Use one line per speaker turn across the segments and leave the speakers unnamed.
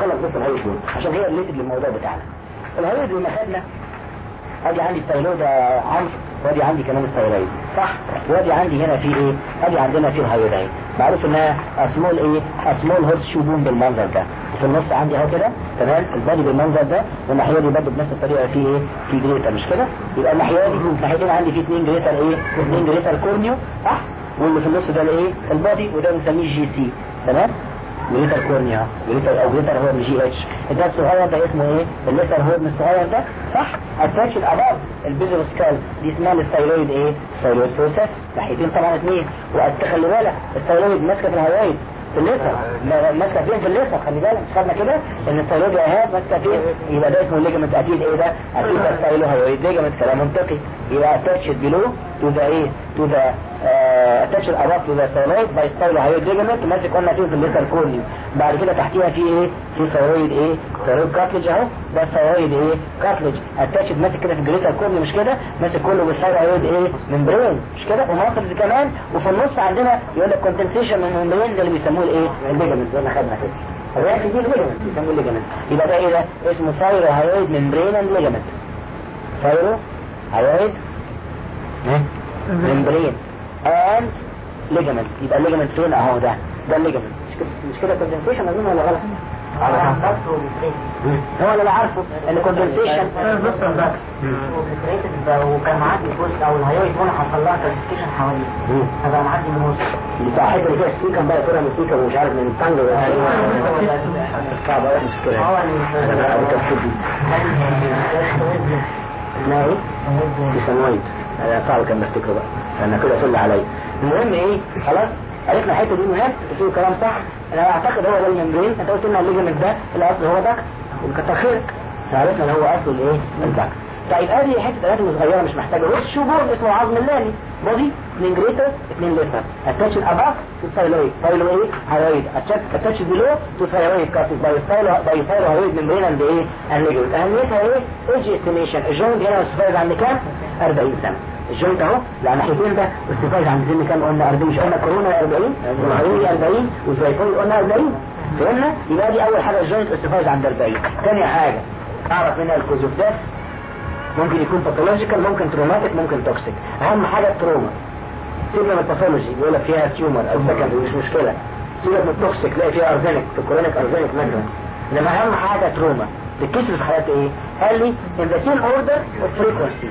نخلص بس ال hyoid دول عشان هي related للموضوع بتاعنا. ال hyoid لما خدنا ادي عندي ال thyroid عمرو وادي عندي كمان ال thyroid صح. وادي عندي هنا في إيه؟ ادي عندنا في ال hyoid اهي معروف إنها small إيه small horse shoe bone بالمنظر ده. في النص عندي أهو كده. تمام؟ ال body بالمنظر ده. والناحية دي برضه بنفس الطريقة في إيه؟ في greater مش كده؟ يبقى الناحية دي الناحيتين عندي في اثنين greater إيه؟ اثنين greater cornu. صح؟ واللي في النص ده الإيه؟ ال body وده بنسميه GC. تمام؟ greater cornua greater أو greater horn GH. ده الصغير ده اسمه إيه؟ ال lesser horn الصغير ده؟ صح. attached ال above ال base of skull. دي اسمها ال styloid إيه؟ ال styloid process. ناحيتين طبعا اثنين وخلي بالك ال styloid ماسكة في ال hyoid في ال lesser. ماسكة فين؟ في ال lesser. خلي بالك خدنا كده إن ال styloid اهي ماسكة فين؟ يبقى ده اسمه ligament أكيد إيه ده؟ أكيد ده hyoid ligament كلام منطقي. يبقى attached below to the إيه؟ to the attached ال above to the styloid by stylohyoid ligament ماسك قلنا فين في ال lesser cornu بعد كده تحتيها في إيه؟ في thyroid إيه؟ thyroid cartilage أهو. ده thyroid إيه؟ cartilage attached ماسك كده في ال greater cornu مش كده؟ ماسك كله بال thyroid إيه؟ membrane مش كده؟ ومناطق كمان. وفي النص عندنا يقول لك condensation من ال membrane ده اللي بيسموه الإيه؟ ال ligament زي ما خدنا كده. الرئاسي دي ال ligament بيسموه ال ligament يبقى ده إيه ده؟ اسمه thyrohyoid membrane and ligament ثايرو هايويد ممبرين اند ليجمنت يبقى الليجمنت فين؟ أهو ده. ده الليجمنت مش كده كونتنسيشن اظن ولا غلط؟ هو اللي عارفه إن كومبنسيشن
وكان معدي الجزء أو الهيوي هنا حصل لها كلاسيفيكيشن حواليه. فبقى معدي من النص
بتاع حتة اللي فيها ستيكر بقى كده من ستيكر ومش عارف من التانج صعب قوي مش كده
هو
اسمها إيه؟ بيسمويد أنا صعب كان بفتكره بقى أنا كده فل عليا المهم إيه؟ خلاص؟ عرفنا الحتة دي مهم في كلام صح؟ أنا أعتقد هو ده الممبرين أنت قلت لنا الليجمنت ده الأصل هو ده. وكتر خيرك عرفنا إن هو اصله الايه الباك طيب ادي حتة اناتومي صغيرة مش محتاجة. وش شوبور اسمه؟ عظم اللاني. بودي اثنين جريتر اثنين ليتر اتاتش الاباف to styloid stylo إيه hyoid attached below to thyroid cartilage by thyro by thyrohyoid membrane and إيه ال ligament اهميتها إيه age estimation ال joint هنا ossified عند كام؟ 40 سنة. ال joint أهو. لا ناحيتين ده؟ ossified عند سن كام؟ قلنا 40 مش قلنا؟ coronal 40 وال hyoid 40 وال xiphoid قلنا 40 فهمنا؟ يبقى دي أول حاجة. ال joint ossified عند 40 ثاني حاجة. أعرف منها ال cause of death. ممكن يكون pathological ممكن traumatic ممكن toxic أهم حاجة ال trauma. سيبنا من ال pathology يقول لك فيها tumor أو secondary مش مشكلة. سيبك من ال toxic تلاقي فيها arsenic في chronic arsenic مثلا إنما أهم حاجة trauma. بتكسر في حالات إيه؟ قال لي in the same order of frequency.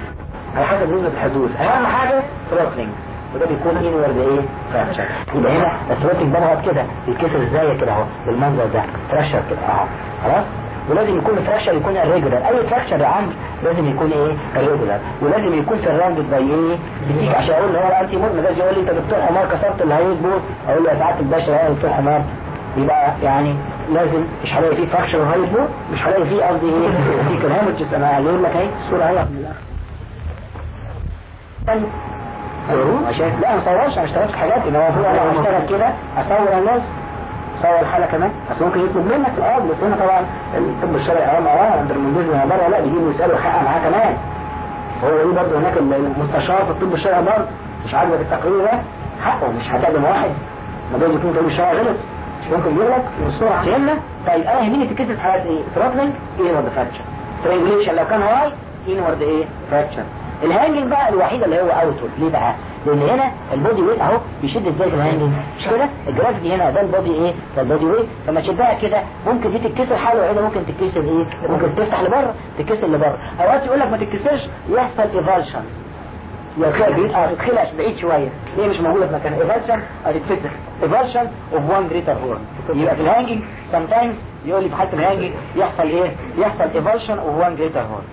على حسب نسبة الحدوث. أهم حاجة throttling. وده بيكون inward إيه؟ fracture يبقى هنا ال throttling بنقعد كده بيتكسر إزاي كده أهو؟ بالمنظر ده. fracture كده أهو. خلاص؟ ولازم يكون ال fracture يكون irregular أي fracture يا عمرو لازم يكون إيه؟ الريجولار ولازم يكون سراوندد باي إيه؟ بتيجي عشان أقول له هو الانتي مود ما يقول لي أنت دكتور حمار كسرت الهيد بول أقول له يا سعادة الباشا أنا دكتور حمار. يبقى يعني لازم مش هلاقي فيه فراكشر هايد بول مش هلاقي فيه قصدي إيه؟ فيه كلامتش أنا هقول لك اهي الصورة اهي من الآخر. عشان لا ما صورش أنا اشتغلت في حاجات. ان هو المفروض أنا اشتغل كده أصور الناس. صور الحالة كمان. بس ممكن يطلب منك الأرض بس هنا طبعا الطب الشرعي أوام عند المندوز من بره لا بيجيبوا يسألوا حقها معاه كمان. هو إيه برضه هناك المستشار في الطب الشرعي برضه مش عاجبك التقرير ده؟ حقه مش هتقدم واحد. ما دام يكون طب الشرعي غلط مش ممكن يغلط بسرعة فهمنا طيب أنا يهمني تتكسر حالات إيه؟ ثروتلينج إنورد فراكشر ترينجليشن لو كان هاي إنورد إيه؟ فراكشر الهانجنج بقى الوحيدة اللي هو اوتورد ليه بقى؟ لأن هنا البودي ويت اهو بيشد إزاي في الهانجنج مش كده؟ ال gravity هنا ده ال body إيه؟ ده ال body weight. لما تشدها كده ممكن دي تتكسر حاله وعيده ممكن تتكسر إيه؟ ممكن تفتح لبره تتكسر لبره اوقات يقول لك ما تتكسرش يحصل avulsion يا بعيد آه تتخلع بعيد شوية. ليه مش موجودة في مكان؟ avulsion آه تتفتح avulsion of one greater horn يبقى في ال hanging sometimes يقول لي في حالة ال hanging يحصل إيه؟ يحصل avulsion of one greater horn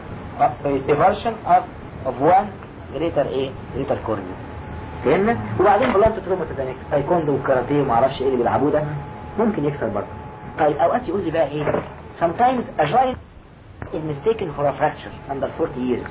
avulsion of one greater إيه؟ greater cornu فهمنا وبعدين blunt trauma تدانيك تايكوندو وكاراتيه وما أعرفش إيه اللي بيلعبوه ده. ممكن يكسر برضه. طيب اوقات يقول لي بقى إيه؟ Sometimes a joint is mistaken for a fracture under 40 years.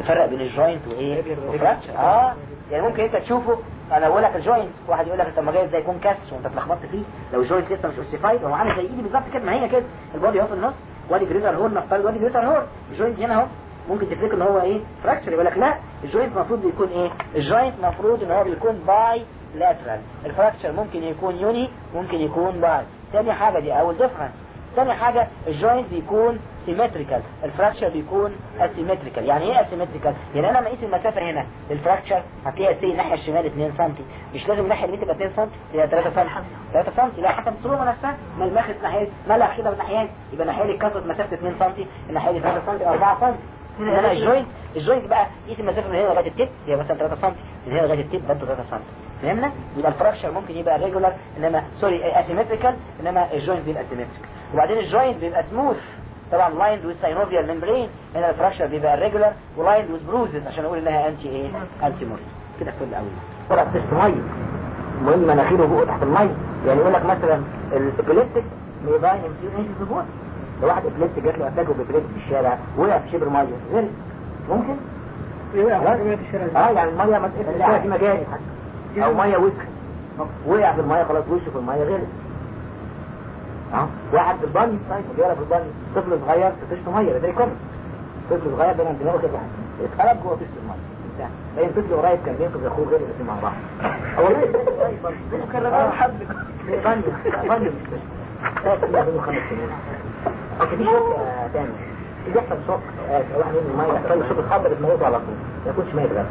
يفرق بين ال joint وايه؟ و fracture آه. يعني ممكن انت تشوفه أنا بقول لك ال joint واحد يقول لك انت ما جاي إزاي يكون كسر وانت اتلخبطت فيه. لو ال joint لسه مش ossified هو عامل زي ايدي بالظبط كده ما هي كده. ال body اهو في النص. وادي greater horn نفترض وادي greater horn ال joint هنا اهو. ممكن تفتكر ان هو إيه؟ fracture يقول لك لا ال joint المفروض يكون إيه؟ ال joint المفروض ان هو بيكون bilateral ال fracture ممكن يكون uni ممكن يكون bi تاني حاجة دي اول difference
ثاني حاجة ال joint بيكون symmetrical ال fracture بيكون asymmetrical يعني إيه asymmetrical يعني أنا مقيس المسافة هنا لل fracture هتلاقيها سي الناحية الشمال 2 سم مش لازم الناحية اليمين تبقى 2 سم هي 3 سم 3 سم لا حسب الصورة نفسها ما الماخذ ناحية ملح كده من ناحية يبقى الناحية دي كسرت مسافة 2 سم الناحية دي 3 سم 4 سم انما الجوينت الجوينت بقى قيس المسافة من هنا لغاية التيب هي مثلا 3 سم من هنا لغاية التيب برضه 3 سم فهمنا؟ يبقى الفراكشر ممكن يبقى ريجولار إنما سوري اسيمتريكال إنما الجوينت بيبقى اسيمتريك وبعدين الجوينت بيبقى سموث طبعا لايند ويز ساينوفيال ممبرين هنا الفراكشر بيبقى ريجولار ولايند ويز بروزز عشان أقول إنها انتي إيه؟ انتي مورس كده فل قوي طلع تست ميه المهم مناخيره فوق تحت الميه. يعني يقول لك مثلا الابيليبتيك ميباين انفيوجن في لو واحد ابيليبتيك جات له اتاك بابيليبتيك في الشارع وقع في شبر مية. غير. ممكن؟ آه يعني المية ما تقفل. دي مجاري أو مية وسخ. وقع في المية خلاص وشه في المية غير. آه. واحد في الباني طيب جاله في الباني. طفل صغير في مية ده يكمل طفل صغير دايما دماغه كده. اتقلب جوه طشت الميه باين طفل قريب كان بينقذ أخوه غير الاثنين مع بعض هو ليه؟ طيب كان حد. باني. باني لكن في شوك تاني. بيحصل شوك واحد من الميه يحصل شوك اتخبط دماغه على طول ما يكونش ميت غير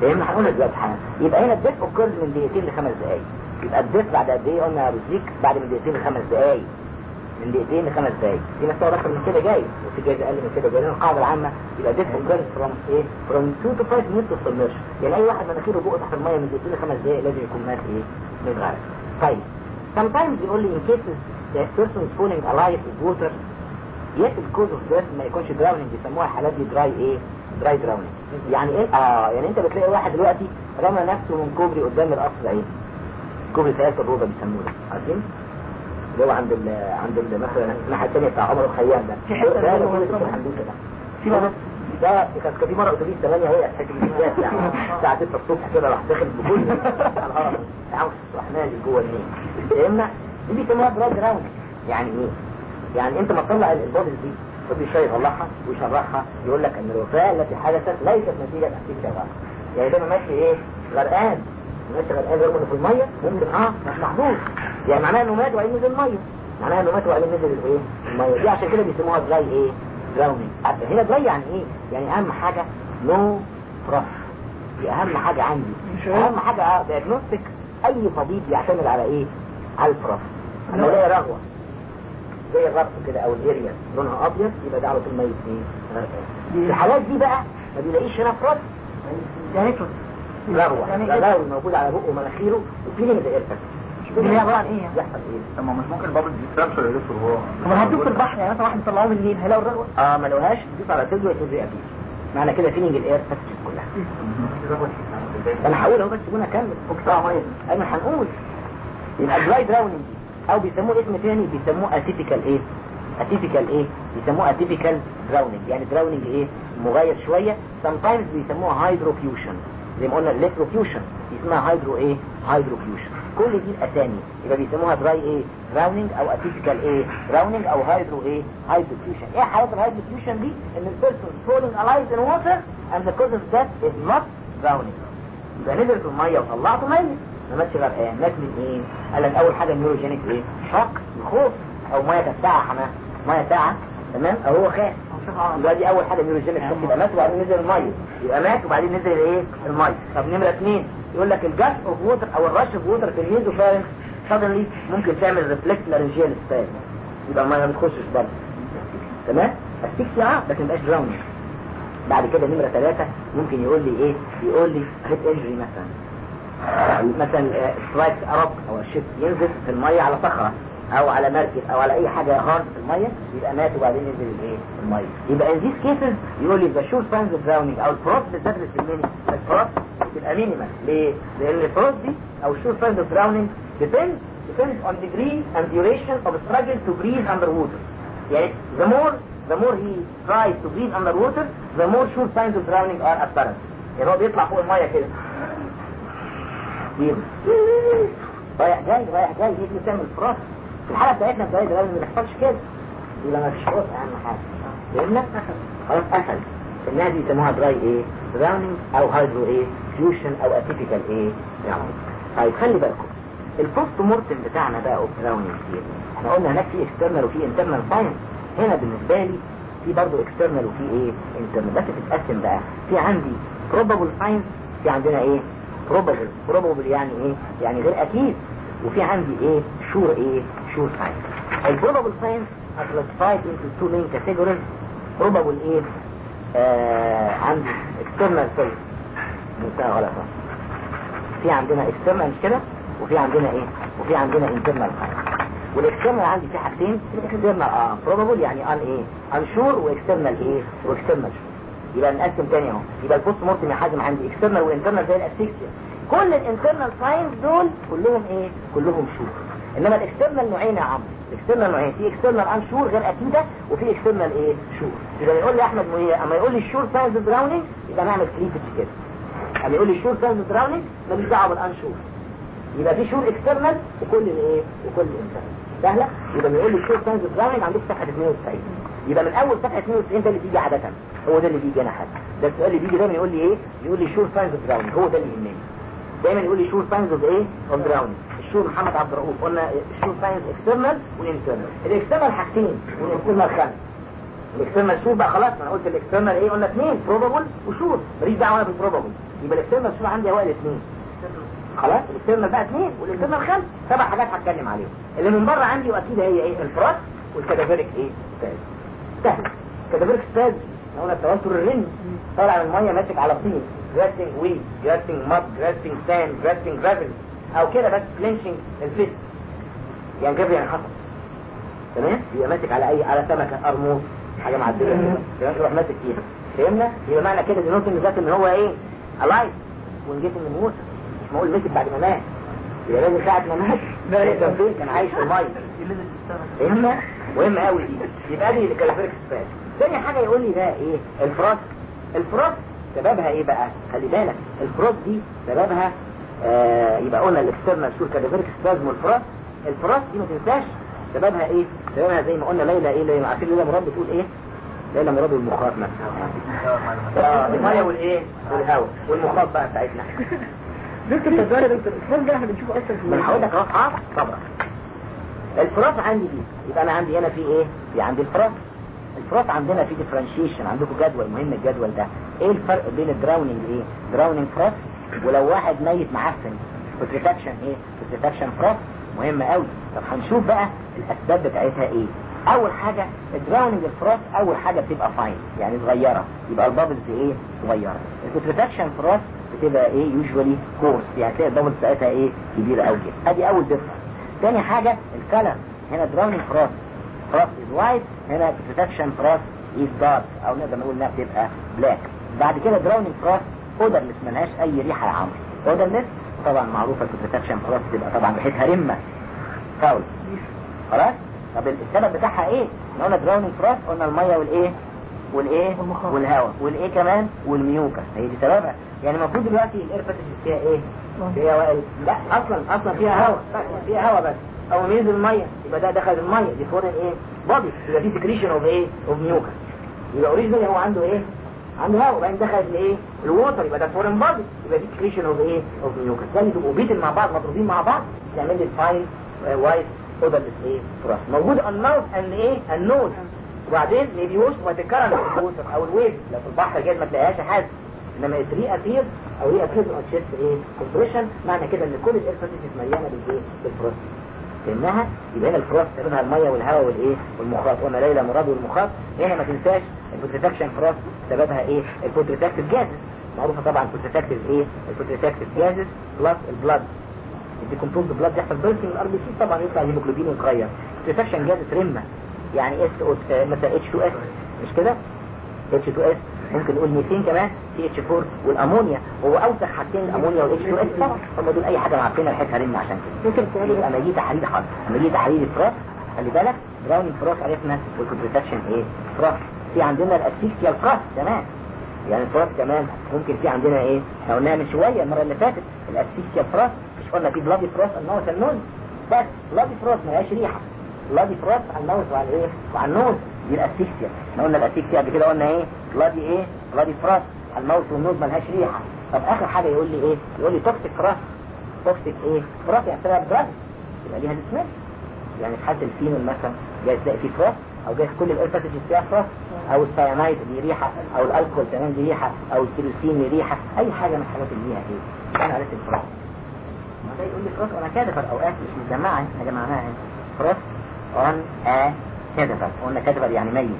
فهمنا هنقول دلوقتي حاجة يبقى هنا الديت اوكرز من دقيقتين لخمس دقايق. يبقى الديت بعد قد إيه قلنا يا أبو زيك بعد من دقيقتين لخمس دقايق. من دقيقتين لخمس دقايق. في مستوى أكتر من كده جاي وفي جايزه أقل من كده جاي. لأن القاعدة العامة يبقى death occurs from إيه؟ from 2 to 5 minutes to submersion يعني أي واحد مناخيره فوق تحت المية من دقيقتين لخمس دقايق لازم يكون مات إيه؟ من غرق طيب sometimes يقول لي in cases the person falling alive in water. يس ال cause of death ما يكونش drowning بيسموها حالات دي dry إيه dry drowning يعني إيه؟ آه يعني أنت بتلاقي واحد دلوقتي رمى نفسه من كوبري قدام القصر إيه؟ كوبري سياسة الروضة بيسموه ده. عارفين؟ اللي هو عند ال عند ال مثلا الناحية الثانية بتاع عمر الخيام ده.
في حتة
ده ده في مرة. ده كان في مرة اتوبيس 8 وقع في الجيزات يعني الساعة 6 الصبح كده راح داخل بكل الهرم عاوز نازل جوه النيل. فهمنا دي بيسموها دراي دراونينج يعني إيه؟ يعني أنت ما تطلع البودز دي شوية يطلعها ويشرحها يقول لك إن الوفاه التي حدثت ليست نتيجة تحقيق شغال يعني ده ماشي إيه؟ غرقان. ماشي غرقان رغم في المية ممكن آه مش محظوظ يعني معناها إنه مات وبعدين نزل المية. معناها إنه مات وبعدين نزل الإيه؟ المية. دي عشان كده بيسموها dry إيه؟ drowning هنا dry يعني إيه؟ يعني أهم حاجة no froth دي أهم حاجة عندي. أهم حاجة آه diagnostic أي طبيب يعتمد على إيه؟ على ال froth أنا الاقي رغوة. زي الربط كده أو ال area لونها أبيض يبقى ده على طول ميت إيه الحالات دي بقى ما بيلاقيش هنا froth
يعني إيه
رغوة.
يعني
لا رغوه موجود على بقه ومناخيره. وفيلينج ده ارتك
هي عبارة عن إيه يعني؟
يحصل إيه.
طب ما مش ممكن يا دكتور هو
طب أنا هدوك في البحر يعني مثلا واحد يطلعوه من النيل هيلاقوا الرغوة؟
آه ما لوهاش تدوس على صدره يتوزي ابيض معنى كده فيلينج الاير سكتت كلها. أنا هقول أهو بس سيبونا أكمل. اقطع ميه ايمن هنقول يبقى دراي دراونينج أو بيسموه اسم تاني بيسموه اتيبيكال إيه اتيبيكال إيه بيسموه اتيبيكال دراونينج يعني دراونينج إيه؟ مغاير شوية. Sometimes بيسموها hydrocution زي ما قلنا electrocution اسمها hydro إيه hydrocution كل دي الاسامي يبقى بيسموها dry إيه drowning أو atypical إيه drowning أو hydro إيه hydrocution إيه حالات ال hydrocution دي؟ إن ال person falling alive in water and the cause of death is not drowning. يبقى نزل في المية وطلعته ميت ماتش غرقان مات من إيه؟ قال لك أول حاجة neurogenic إيه؟ shock الخوف أو مية كانت ساعه حماه مية ساعه تمام؟ أو هو خاف دي أول حاجة نيوروجينيك شوك يبقى مات وبعدين نزل الميه يبقى مات وبعدين نزل الايه؟ الميه طب نمرة اثنين يقول لك الجاس اوف ووتر أو الرش اوف ووتر في الهيزو فارنج suddenly ممكن تعمل ريفلكس لارنجيال ستايل يبقى الميه ما بتخشش برضه. تمام؟ اسفكسيا آه بس ما دراونينج بعد كده نمرة ثلاثة ممكن يقول لي إيه؟ يقول لي هيد إنجري مثلا. يعني مثلا آه، سترايك أرب أو الشيب ينزل في المية على صخرة أو على مركب أو على أي حاجة hard في المية يبقى مات وبعدين ينزل الايه؟ في المية يبقى in these cases يقول لي the sure signs of drowning أو ال froth بالذات في الميني ال froth بتبقى minimal ليه؟ لأن ال froth دي أو sure signs of drowning depend depends on degree and duration of struggle to breathe underwater. Yeah, the more the more he tries to breathe underwater, the more sure signs of drowning are apparent. يعني هو بيطلع فوق المايه كده رايح جاي رايح جاي يجي تعمل froth في الحالة بتاعتنا بتاعتنا لازم ما يحصلش كده. يبقى ما فيش froth أهم حاجة. فهمنا؟ خلاص اسهل الناس دي يسموها dry إيه drowning أو hydro إيه cution أو atypical إيه drowning طيب خلي بالكم. ال post mortem بتاعنا بقى of drowning كتير. إحنا قلنا هناك في external وفي internal signs هنا بالنسبة لي في برضه external وفي إيه internal بس تتقسم بقى. في عندي probable signs في عندنا إيه؟ Probable probable يعني إيه؟ يعني غير أكيد. وفي عندي إيه؟ sure إيه؟ sure signs ال probable signs are classified into two main categories. probable إيه؟ آه عندي external signs منتهى غلط. في عندنا external كده وفي عندنا إيه؟ وفي عندنا internal signs وال external عندي في حاجتين. ال external آه probable يعني un إيه؟ unsure و external إيه؟ و external يبقى نقسم تاني اهو. يبقى ال post mortem يا حازم عندي. external و internal زي ال asphyxia كل ال internal signs دول كلهم إيه؟ كلهم sure إنما ال external نوعين يا عمرو ال external نوعين. في external unsure غير أكيدة وفي external إيه؟ sure يبقى يقول لي أحمد مهيه أما يقول لي ال sure signs drowning يبقى نعمل cleavage كده. أما يقول لي ال sure signs drowning ماليش دعوة بال unsure يبقى في sure external وكل الايه وكل ال internal سهلة؟ يبقى بيقول لي ال sure signs drowning عندك صفحة 92 يبقى من أول صفحة 92 ده اللي بيجي عادة. هو ده اللي بيجي أنا حاجة ده السؤال اللي بيجي دايما يقول لي إيه؟ يقول لي sure signs drowning هو ده اللي يهمني. دايما يقول لي sure signs of إيه؟ of drowning ال sure محمد عبد الرؤوف. قلنا الشور ساينز اكسترنال والانترنال الاكسترنال حاجتين. والانترنال خمس الاكسترنال شور بقى خلاص. أنا قلت ال external إيه؟ قلنا اثنين probable و sure. ماليش دعوة أنا بال probable يبقى ال external sure عندي هو الاثنين خلاص؟ الاكسترنال بقى اثنين والانترنال خمس سبع حاجات هتكلم عليهم. اللي من بره عندي وأكيد هي إيه؟ الفراس والكادافيريك إيه؟ سهل كادافيريك ستاز قلنا التوتر الرن طالع من المية ماسك على طين. جراستنج ويد جراستنج مد جراستنج ساند جراستنج جرافل أو كده بس كلينشنج الفيس. يعني جرافل يعني حصل؟ تمام؟ يبقى ماسك على أي على سمكة قرموط حاجة معديه كده يروح ماسك فيها. فهمنا؟ يبقى معنى كده إن نوتنج ذات إن هو إيه؟ الايف ونجيت من موسى مش معقول مسك بعد ما مات. يبقى لازم ساعة ما مات كان فين كان عايش في المية. فهمنا؟ مهم قوي دي. يبقى دي الكالافيريك سباس تاني حاجة يقول لي بقى إيه؟ الفراس الفراس سببها إيه بقى؟ خلي بالك الفراس دي سببها آه يبقى قلنا الاكسترنال شور كالافيريك سبازم والفراس الفراس دي ما تنساش سببها إيه؟ سببها زي ما قلنا ليلى إيه؟ ليلى عارفين ليلى مراد بتقول إيه؟ ليلى مراد والمخاط مثلا آه المية والإيه؟ والهواء والمخاط بقى بتاعتنا.
دكتور تزار يا دكتور ده إحنا بنشوفه أصلا في
هقول لك أه طبعا ال froth عندي دي يبقى أنا عندي هنا في إيه؟ في عندي ال froth ال froth عندنا في differentiation عندكم جدول مهم الجدول ده. إيه الفرق بين ال drowning إيه drowning froth ولو واحد ميت معفن putrefaction إيه؟ putrefaction froth مهم قوي طب هنشوف بقى الأسباب بتاعتها إيه؟ أول حاجة ال drowning ال froth أول حاجة بتبقى fine يعني صغيرة. يبقى ال bubbles إيه؟ صغيرة. ال putrefaction froth بتبقى إيه؟ usually coarse يعني تلاقي ال bubbles بتاعتها إيه؟ كبيرة قوي كده أدي أول difference تاني حاجة ال color هنا drowning froth froth is white هنا putrefaction froth is dark أو نقدر نقول إنها بتبقى black بعد كده drowning froth odorless ملهاش أي ريحة يا عمرو. اودرلس طبعا معروفة البروتكشن فراس تبقى طبعا ريحتها رمة. فاول. خلاص؟ طب السبب بتاعها إيه؟ إحنا قلنا دراونينج فراس قلنا المية والإيه؟ والإيه؟ والهواء. والإيه كمان؟ والميوكا. هي دي سببها. يعني المفروض دلوقتي الاير باسج فيها إيه؟ فيها وائل لا أصلا أصلا فيها هواء. فيها هواء بس. اول ما ينزل المية. يبقى ده دخل المية. دي فورن إيه بودي يبقى في سكريشن اوف إيه؟ اوف ميوكا يبقى اوريجينال هو عنده إيه؟ عنده هواء. وبعدين دخل الإيه؟ الووتر يبقى ده فورن بودي يبقى في سكريشن اوف إيه؟ اوف ميوكا ثاني تبقوا بيتن مع بعض مضروبين مع بعض. تعمل لي الفاين وايت اودرلس إيه فراس موجود الماوث اند إيه النوز وبعدين وش وتكرر في الووتر أو الويف لو في البحر جاي ما تلاقيهاش حاجة. إنما الري ابير أو ري ابير أو تشيست إيه؟ كومبريشن. معنى كده إن كل الاير فاسيتيز مليانه بالإيه؟ بالفراس لانها يبقى هنا الفراس سببها المية والهواء والإيه؟ والمخاط. قلنا ليلى مراد والمخاط. هنا ما تنساش ال putrefaction froth سببها إيه؟ ال putrefactive gases معروفة طبعا البوتريتاكتيف إيه؟ البوتريتاكتيف جازز بلس البلاد الديكمبوز بلاد يحصل bursting ال RBC طبعا يطلع هيموجلوبين ويتغير. ال putrefaction gases رمه يعني S أو مثلا H 2 S مش كده؟ H 2 S ممكن نقول ميثين كمان. C H 4 والأمونيا. هو أوسخ حاجتين الأمونيا وال H 2 S طبعا هم دول أي حاجة معفنه ريحتها رمه عشان كده.
ممكن
لما يجي تحليل حرف يجي تحليل الفراس خلي بالك. براونينج فراس عرفنا. والكونتراكشن إيه؟ فراس في عندنا الاسفيكسيا الفراس كمان. يعني الفراس كمان. ممكن في عندنا إيه؟ إحنا قلناها من شوية. المرة اللي فاتت الاسفيكسيا الفراس قلنا في بلادي فراس النوز النوز بس بلادي فراس ما لهاش ريحة. بلادي على النوز وعلى إيه؟ وعلى النوز. دي الاسفيكسيا إحنا قلنا الاسفيكسيا قبل كده قلنا إيه؟ بلادي إيه؟ بلادي فراس على الماوس والنوز ملهاش ريحة. طب آخر حاجة يقول لي إيه؟ يقول لي توكسيك فراس توكسيك إيه؟ فراس يعني بسبب دراج يبقى ليها ديسمس يعني في حالة الفينول مثلا جايز تلاقي فيه فراس أو جايز كل الايرباتيجز فيها فراس أو السيانايد دي ريحة أو الألكول كمان دي ريحة أو الكيروسين ريحة. أي حاجة من الحاجات اللي ليها إيه؟ أنا قالت الفراس ما ده يقول لي فراس أنا كادفر أوقات مش مجمعة إحنا جمعناها فراس اون ا كادفر قلنا كادفر يعني ميت.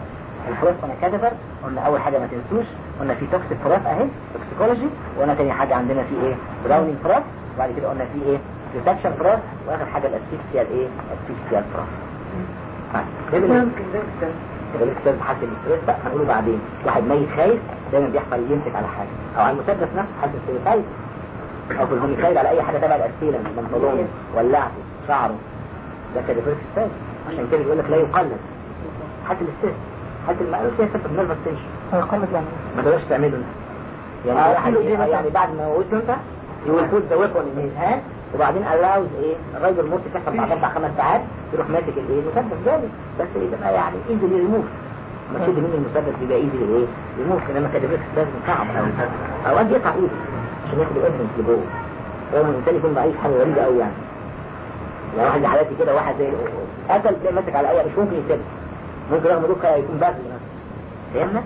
الفراس أنا كادفر قلنا أول حاجة ما تنسوش قلنا في توكسيك فراس أهي توكسيكولوجي وقلنا تاني حاجة عندنا في إيه؟ براونينج فراس وبعد كده قلنا في إيه؟ ريسبشن فراس وآخر حاجة الاسفيكسيا الايه الاسفيكسيا فراس طيب ده الاستاذ حاسس الإستريس بقى هنقوله بعدين. واحد ميت خايف دايما بيحصل يمسك على حاجة. أو على المسدس نفسه حاسس الاستريس أو في الهوميسايد على أي حاجة تبع الاسيله بنطلونه ولعته شعره ده كده فيرس ستايل عشان كده بيقول لك لا يقلد حاسس الاستريس حاسس المقلوب فيها سبب نيرفس تنشن
هيقلد يعني.
ما تقدرش تعمله. يعني
آه،
واحد. يعني بعد ما موته أنت يقول فوت ذا ويبون ان هيز هاند وبعدين الاوز إيه الراجل الموت تحصل بعد أربع خمس ساعات يروح ماسك الإيه المسدس. جامد. بس إيه تبقى يعني ايزلي ريموف ما تشد منه المسدس يبقى ايزلي إيه ريموف انما كاتبريكس لازم صعب قوي اوقات بيقطع إيده. عشان ياخد الايفنس اللي جوه رغم الانسان يكون ضعيف حاجة غريبة قوي يعني. يعني واحد حالاتي كده واحد زي قتل تلاقي ماسك على اي مش ممكن يسيبها. ممكن رغم دوكا يكون باذل نفسه فهمنا؟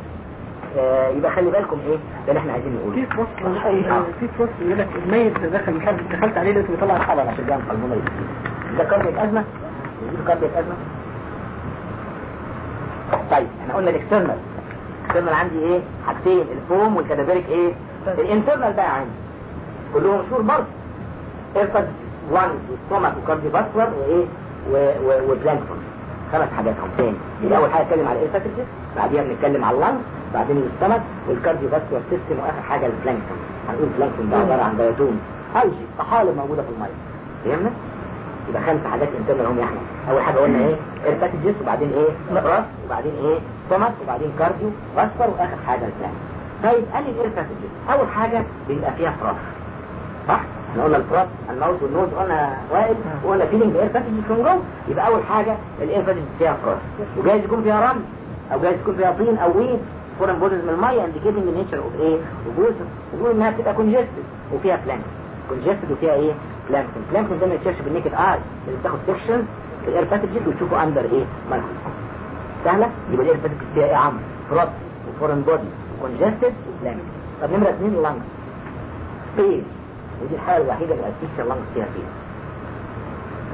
آه يبقى خلي بالكم إيه؟ ده اللي إحنا عايزين نقوله.
في فصل في فصل يقول لك الميت دخل مش عارف دخلت عليه لقيته بيطلع
طبعا عشان جام قلبنا ده cardiac asthma يجيب cardiac asthma طيب إحنا قلنا ال external. ال external عندي إيه؟ حاجتين ال foam وال cadaveric إيه؟ ال internal بقى عندي كلهم شهور برضه. air passage lung وال stomach و cardiovascular وايه و plankton خمس حاجات هم. تاني. يبقى اول حاجة اتكلم على ال air passages بعديها بنتكلم على ال lung بعدين وال cardiovascular system وآخر حاجة ال plankton هنقول ال plankton ده عبارة عن diatom algae طحالب موجودة في المية. فهمنا؟ يبقى خمس حاجات internal هم إحنا أول حاجة قلنا إيه؟ air passages وبعدين إيه؟ راس وبعدين إيه؟ stomach وبعدين cardiovascular وآخر حاجة ال plankton طيب قال لي ال air passages أول حاجة بيبقى فيها froth. صح؟ إحنا قلنا ال froth ال mouth وال nose قلنا وائل وقلنا filling air passage من جوه يبقى أول حاجة ال air passage فيها froth وجايز يكون فيها رمل أو جايز يكون فيها طين أو weed foreign bodies من المية indicating ال nature of إيه وجوز وجوز إنها بتبقى congested وفيها plank congested وفيها إيه؟ plankton plankton ده ما يتشافش بال naked eye اللي بتاخد section في ال air passages وتشوفه under إيه مايكروسكوب سهلة؟ يبقى ال air passage فيها إيه يا عم froth و foreign body و congested و plankton طب نمرة اثنين ال lungs pale ودي الحالة الوحيدة اللي ال asphyxial lungs فيها فيها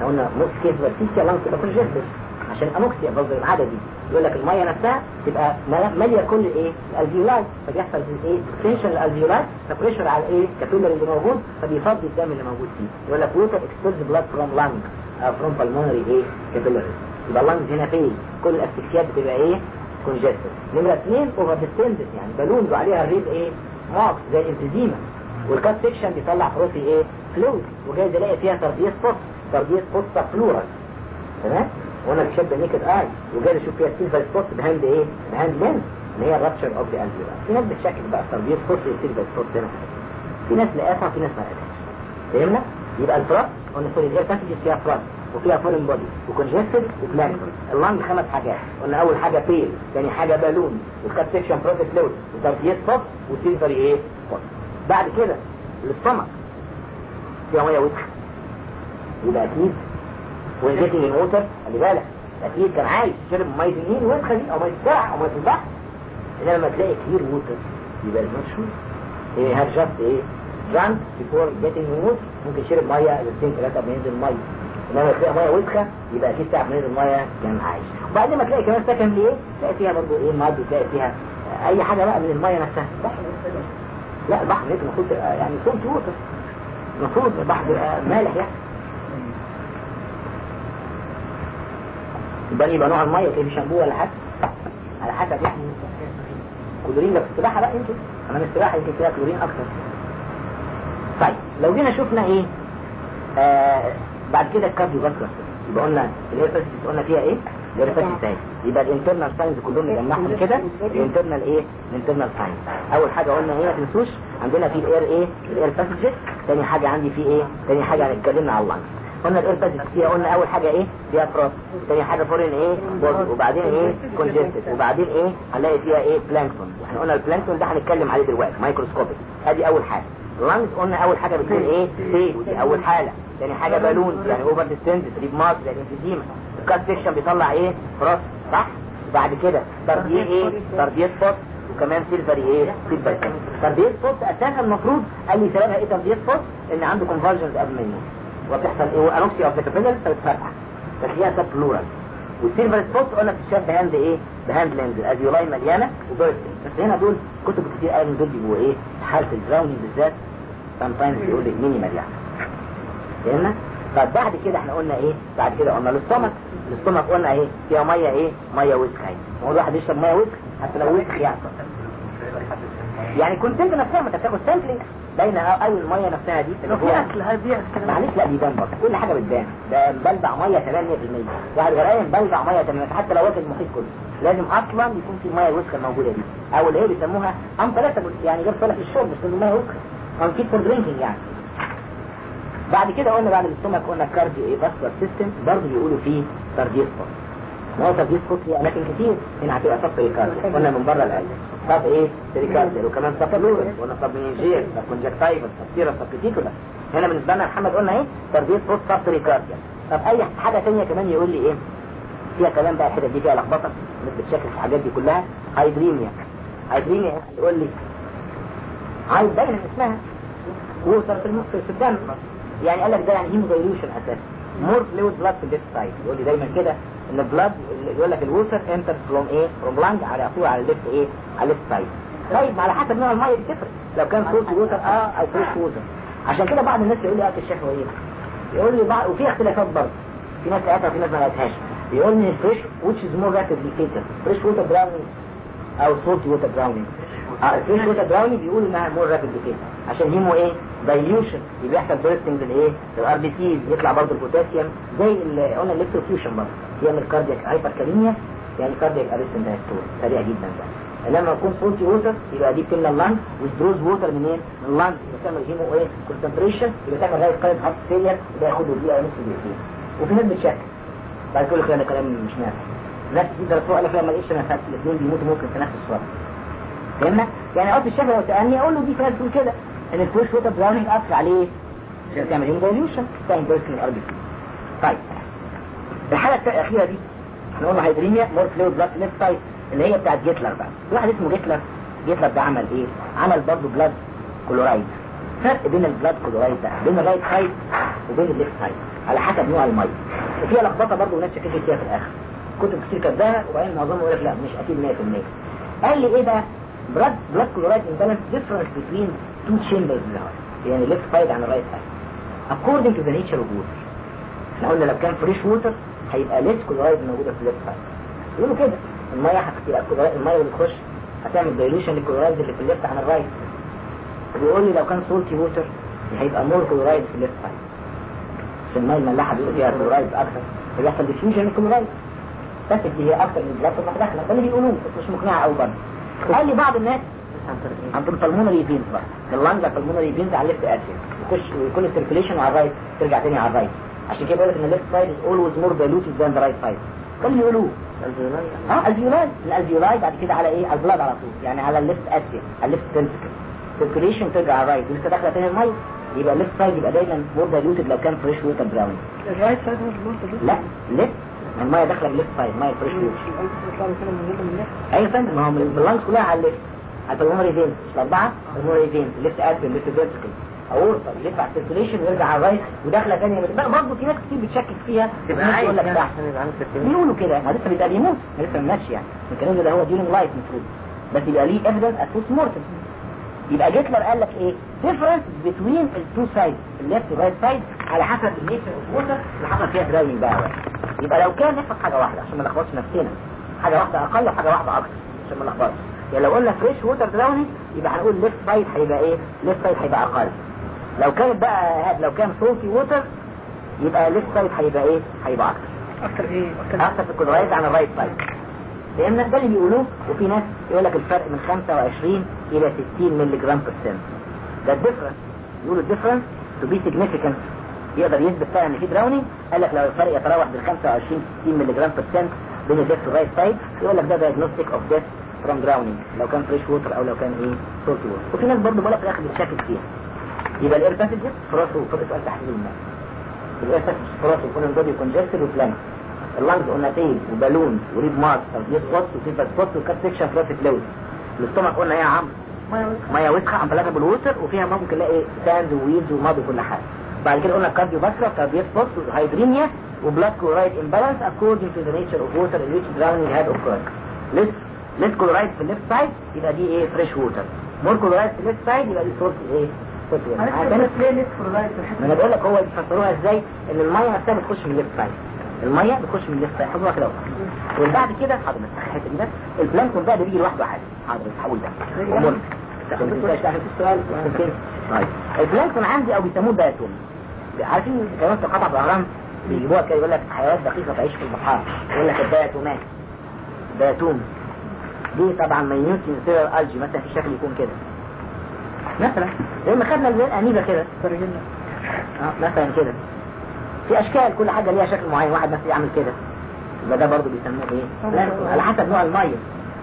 لو قلنا most cases ال asphyxial lungs تبقى congested عشان anoxia برضه العادة دي. يقول لك المية نفسها تبقى مالية كل إيه؟ ال alveoli. فبيحصل إيه؟ tension ال alveoli ف pressure على إيه؟ capillary اللي موجود. فبيفضي الدم اللي موجود فيه. يقول لك water expels blood from lung from pulmonary إيه؟ capillaries يبقى ال lungs هنا فين؟ كل الاسفكسيات بتبقى إيه؟ congested نمرة اثنين over distended يعني balloons وعليها ال rib إيه؟ marks زي ال emphysema وال cut section بيطلع حروفي إيه؟ fluid. وجايز ألاقي فيها Tardieu spot Tardieu spot pleural. تمام؟ وأنا بشد naked eye. وجايز أشوف فيها silver spot ب hand إيه؟ ب hand lens اللي هي ال rupture of the alveoli في ناس بتشكك بقى Tardieu spot وال silver spot هنا. في ناس لقاها وفي ناس ما لقاهاش فهمنا؟ يبقى الفراس قلنا سوري فيها فراس وفيها فورين بودي وكونجستد وبلانكتون اللانج خمس حاجات. قلنا أول حاجة pale ثاني حاجة balloon. و cut section frothy fluid و Tardieu spot و silver إيه؟ بعد كده ال stomach فيها ميه وسخه يبقى أكيد. و getting ال water خلي بالك. أكيد كان عايز يشرب مية النيل وسخه دي أو مية الساعة أو مية البحر. إنما لما تلاقي كتير water يبقى المشهور إيه had just إيه؟ drunk before getting water ممكن يشرب مية الاثنين ثلاثة بينزل مية. انما تلاقي ميه وسخه يبقى أكيد تعرف منين الميه كان عايش وبعدين ما تلاقي كمان سكن ليه؟ تلاقي فيها برضه إيه؟ mud تلاقي فيها اي حاجة بقى من الميه نفسها. لا البحر هناك المفروض يعني salt water المفروض البحر مالح يعني. يبقى يبقى نوع الميه كيف شامبو ولا حاجة. على حسب يعني. كلورين ده في السباحة بقى يمكن. أنا من السباحة يمكن فيها كلورين أكتر. طيب لو جينا شفنا إيه؟ آه بعد كده ال cardiovascular يبقى قلنا ال air passages قلنا فيها إيه؟ ال air passages اهي يبقى ال internal signs كلهم نجمعهم كده. ال internal إيه؟ ال internal signs أول حاجة قلنا إيه ما تنسوش عندنا في ال air إيه؟ ال air passages ثاني حاجة عندي في إيه؟ ثاني حاجة هنتكلمنا على ال lung قلنا ال air passages فيها قلنا أول حاجة إيه؟ فيها froth ثاني حاجة foreign إيه؟ body وبعدين إيه؟ congested وبعدين إيه؟ هنلاقي فيها إيه؟ plankton إحنا قلنا ال plankton ده هنتكلم عليه دلوقتي microscopic أدي أول حاجة. lungs قلنا أول حاجة بتكون إيه؟ pale ودي أول حالة. ثاني حاجة balloon يعني over distended rib mark يعني emphysema ال cut section بيطلع إيه؟ froth صح؟ بعد كده Tardieu إيه؟ Tardieu spot وكمان silvery إيه؟ silvery Tardieu spot أساسا المفروض قال لي سببها إيه Tardieu spot إن عنده convulsions قبل يموت. وبتحصل إيه؟ anoxia of the capillary فبتفرقع. تخليها sub pleural وال silver spot قلنا بتتشاف ب hand إيه؟ ب hand lens. الازيولاي مليانة و bursting بس هنا دول كتب كتير قوي دول بيبقوا إيه؟ حاله ال drowning بالذات. sometimes بيقول لك minimal يعني. فهمنا طب بعد كده إحنا قلنا إيه؟ بعد كده قلنا ال stomach ال stomach قلنا إيه؟ فيها مية إيه؟ مية وسخ اهي. هو الواحد يشرب مية وسخ حتى لو وسخ يعني. يعني كنت انت نفسها ما بتاخد sampling باينه قوي المية نفسها دي.
لو في أكل الكلام
معلش لا دي برضه كل حاجة بتبان. ده مبلبع مية كمان 100% واحد غرقان مبلبع مية كمان حتى لو واكل المحيط كله. لازم أصلا يكون في الميه الوسخه الموجوده دي. أو اللي هي بيسموها unpalatable يعني غير صالح للشرب بس الميه وسخه unfit for drinking يعني. بعد كده قلنا بعد ال stomach قلنا cardio إيه vascular system برضه بيقولوا فيه كارديوسبوت ما هو كارديوسبوت في أماكن كتير هنا هتبقى صف ريكارديو قلنا من بره القلب صف إيه؟ ريكارديو وكمان صف لورنس قلنا صف منينجير صف كونجكتايفل صف سيرا صف كتيكولا هنا بالنسبة لنا محمد قلنا إيه؟ كارديوسبوت صف ريكارديو طب أي حاجة ثانية كمان يقول لي إيه؟ فيها كلام بقى الحته دي فيها لخبطة. الناس بتشكك في الحاجات دي كلها. هايدريميا هايدريميا يقول لي عايز باين اسمها. ووتر في الم- في الدم. يعني قال لك ده يعني hemodilution أساسا more fluid blood في ال left side يقول لي دايما كده إن ال blood يقول لك ال water enter from إيه from lung على طول على ال left إيه على ال left side طيب على حسب نوع المية بتفرق. لو كان salt water آه أو fresh water عشان كده بعض الناس يقول لي آه الشهوه إيه يقول لي بعض وفي اختلافات برضه. في ناس لقيتها وفي ناس ما لقيتهاش بيقول لي which is more rapidly fatal fresh water drowning أو salt water drowning آه ال fresh water drowning بيقول إنها more rapidly fatal عشان hemo إيه؟ dilution. اللي بيحصل bursting للايه لل RBCs يطلع برضه البوتاسيوم. زي اللي قلنا ال electrocution برضه. يعمل cardiac hyperkalemia يعني cardiac arrest diastole. سريع جدا ده لما يكون salty water يبقى دي بتملى ال lung وت draws water منين؟ من ال lung بتعمل hemo إيه؟ concentration يبقى تعمل right قلب heart failure وده ياخد له دقيقه ونص دقيقتين وفي ناس بتشك. بعد كل كده كلام مش نافع. ناس كتير درسوه قال لك لما لقيتش نفس الاثنين بيموتوا ممكن في نفس الوقت فهمنا؟ يعني قلت الشافعي لو سالني أقول له دي في ناس بتقول كده. ان ال fresh water drowning اثر عليه. عشان تعمل hemodilution ال RBC طيب. الحالة الأخيرة دي إحنا قلنا hydremia more fluid blood left side اللي هي بتاعت Gettler بقى. في واحد اسمه Gettler. Gettler ده عمل إيه؟ عمل برضه blood chloride فرق بين ال blood chloride ده بين ال right side وبين ال left side على حسب نوع الميه وفيها لخبطة برضه وناس شككت فيها في الآخر. كتب كتير كاتباها وبعدين معظمهم يقول لك لا مش أكيد 100% قال لي إيه بقى؟ blood blood chloride imbalance difference بين two chambers يعني left side عن ال right side according to the nature of water. إحنا قلنا لو كان fresh water هيبقى less chloride موجودة في ال left side يقولوا كده. المية هتبقى الكلورايد المية اللي بتخش هتعمل dilution لل chloride اللي في ال left عن ال right بيقول لي لو كان salty water هيبقى more chloride في ال left side عشان المية المالحة بيقول فيها كلورايد أكتر فبيحصل diffusion لل chloride بس دي هي أكتر من ال blood ما داخله ده اللي بيقولوه. بس مش مقنعة قوي برضه. قال لي بعض الناس عن طريق ال pulmonary veins بقى ال lung ال pulmonary veins على ال left side يخش ويكون ال circulation على ال right ترجع تاني على ال right عشان كده بيقول لك إن ال left side is always more diluted than the right side ده اللي بيقولوه آه ال alveoli ال alveoli بعد كده على إيه؟ على ال blood على طول. يعني على ال left side على ال left ventricle سيركيليشن ترجع على الرايت لسه داخلة تاني الميه يبقى الليفت سايد يبقى دايما مور دايلوتد لو كان فريش ووتر براون
الرايت سايد هو البورت
لا ليفت الميه داخله بالليفت سايد ميه فريش
هنا
أيوه فندم ما هو اللانجز كلها على الليفت على البلمونري فين مش الأربعة البلمونري فين الليفت ادري الليفت فيرتيكال اورطه يلف على السيركيليشن ويرجع على الرايت وداخلة ثانية برضه في ناس كتير بتشكك فيها.
تبقى عايز
يقول لك
يعني
ده. بيقولوا كده ما لسه بيبقى بيموت ما لسه ما ماتش يعني. الكلام ده هو during life المفروض. بس يبقى ليه evidence at postmortem يبقى Gettler قال لك إيه؟ difference بين ال two side ال left وال right side على حسب ال nature of water اللي حصل فيها drowning بقى. بقى. يبقى لو كان نحفظ حاجة واحدة عشان ما نلخبطش نفسنا. حاجة واحدة أقل وحاجة واحدة أكتر عشان ما نلخبطش يعني لو قلنا fresh water drowning يبقى هنقول left side هيبقى إيه؟ left side هيبقى أقل. لو كانت بقى لو كان salty water يبقى left side هيبقى إيه؟ هيبقى
أكتر. أكتر إيه؟
أكتر في الكلورايد عن ال right side لأن ده اللي بيقولوه وفي ناس يقول لك الفرق من 25 إلى 60 مللي جرام percent ده ال difference يقولوا ال difference to be significant يقدر يثبت فعلا إن في drowning قال لك لو الفرق يتراوح بين 25 60 مللي جرام بين ال left وال right side يقول لك ده diagnostic of death from drowning لو كان fresh water أو لو كان إيه salt water وفي ناس برضه بقول لك في الآخر بتشكك فيها يبقى الإير باسجز فراسه فوق سؤال تحليل الماء الإير باسجز فراسه يكون امبودي كونجستد وفلانك اللانجز قلنا تيل وبالون وريد مارك تربيت سبوت وسيفا سبوت وكات سيكشن فلوس فلويد الاستومك قلنا إيه يا عم مية وسخة. امبلاجابل ووتر وفيها ممكن تلاقي ساند وويلز وماضي وكل حاجة. بعد كده قلنا كارديو فاسكولار كارديو سبوت وهايدرينيا وبلاد كلورايد امبالانس according to the nature of water in which drowning had occurred. Less less chloride في الليفت سايد يبقى دي إيه fresh water more chloride في ال left side يبقى دي
source إيه كلورايد
أنا بقول لك هو بيفسروها إزاي؟ إن المية نفسها بتخش من ال left side المية بتخش من ال left side حضرتك كده وبعد كده الحته دي بس ال plankton بقى بيجي لوحده عادي. حاضر بس هقول ده ما السؤال. طيب. ال plankton عندي أو بيسموه باتون عارفين كمان قطع الاهرام بيجيبوها كده يقول لك حيوانات دقيقة تعيش في البحار يقول لك الباتومات باتون دي طبعا مينوت ينسير الجي مثلا في شكل يكون كده. مثلا زي ما خدنا زي الانيبه كده. آه مثلا كده. في أشكال كل حاجة ليها شكل معين واحد بس يعمل كده. يبقى ده برضه بيسموه إيه؟ على حسب نوع المية.